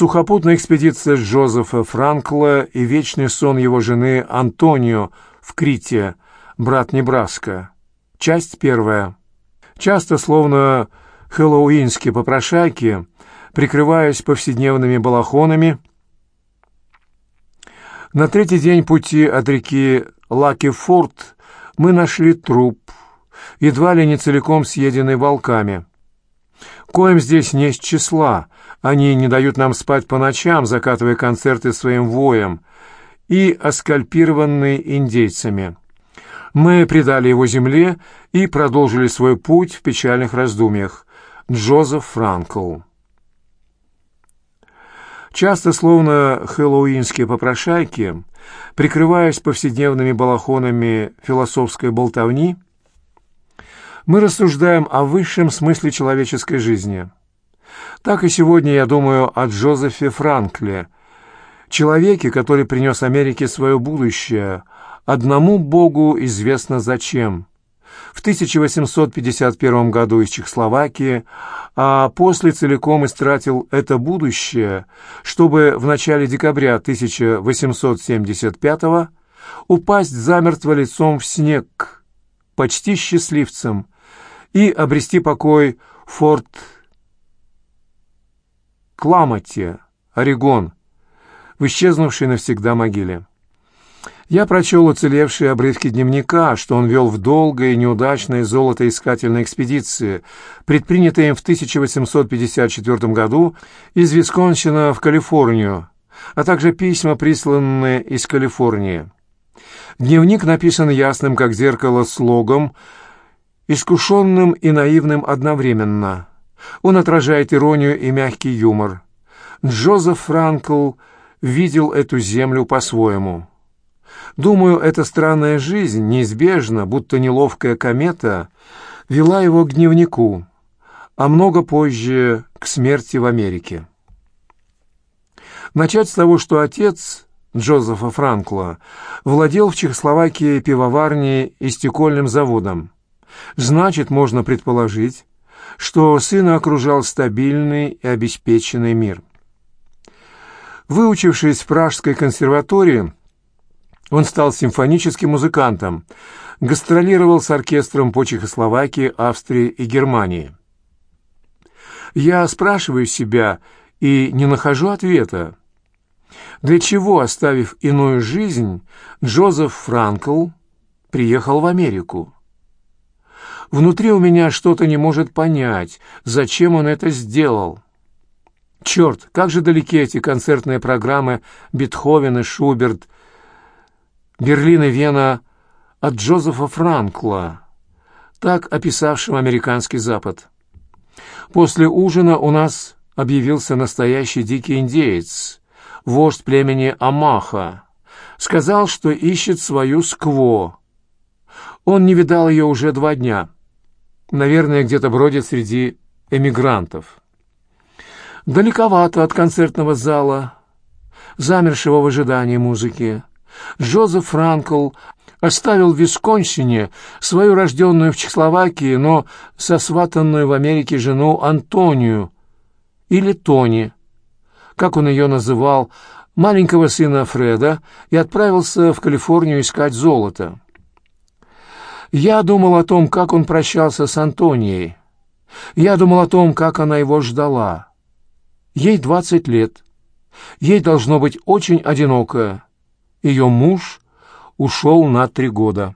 Сухопутная экспедиция Джозефа Франкла и вечный сон его жены Антонио в Крите, брат Небраска. Часть первая. Часто, словно хэллоуинские попрошайки, прикрываясь повседневными балахонами, на третий день пути от реки Лаки-Форт мы нашли труп, едва ли не целиком съеденный волками. Коим здесь не с числа, они не дают нам спать по ночам, закатывая концерты своим воем, и оскальпированный индейцами. Мы предали его земле и продолжили свой путь в печальных раздумьях. Джозеф Франкл Часто, словно хэллоуинские попрошайки, прикрываясь повседневными балахонами философской болтовни, мы рассуждаем о высшем смысле человеческой жизни. Так и сегодня я думаю о Джозефе Франкле, человеке, который принес Америке свое будущее, одному Богу известно зачем. В 1851 году из Чехословакии, а после целиком истратил это будущее, чтобы в начале декабря 1875 упасть замертво лицом в снег, почти счастливцем, и обрести покой Форт Кламоте, Орегон, в исчезнувшей навсегда могиле. Я прочел уцелевшие обрывки дневника, что он вел в долгой и неудачной золотоискательной экспедиции, предпринятой им в 1854 году из Висконсина в Калифорнию, а также письма, присланные из Калифорнии. Дневник написан ясным, как зеркало, слогом, искушенным и наивным одновременно. Он отражает иронию и мягкий юмор. Джозеф Франкл видел эту землю по-своему. Думаю, эта странная жизнь неизбежно, будто неловкая комета, вела его к дневнику, а много позже к смерти в Америке. Начать с того, что отец Джозефа Франкла владел в Чехословакии пивоварней и стекольным заводом. Значит, можно предположить, что сына окружал стабильный и обеспеченный мир. Выучившись в Пражской консерватории, он стал симфоническим музыкантом, гастролировал с оркестром по Чехословакии, Австрии и Германии. Я спрашиваю себя и не нахожу ответа. Для чего, оставив иную жизнь, Джозеф Франкл приехал в Америку? Внутри у меня что-то не может понять, зачем он это сделал. Черт, как же далеки эти концертные программы Бетховен и Шуберт, Берлин и Вена от Джозефа Франкла, так описавшего американский Запад. После ужина у нас объявился настоящий дикий индеец, вождь племени Амаха, сказал, что ищет свою скво. Он не видал ее уже два дня. Наверное, где-то бродит среди эмигрантов. Далековато от концертного зала, замершего в ожидании музыки. Джозеф Франкл оставил в Висконсине свою рожденную в Чехословакии, но сосватанную в Америке жену Антонию, или Тони, как он ее называл, маленького сына Фреда, и отправился в Калифорнию искать золото. Я думал о том, как он прощался с Антонией. Я думал о том, как она его ждала. Ей двадцать лет. Ей должно быть очень одиноко. Ее муж ушел на три года.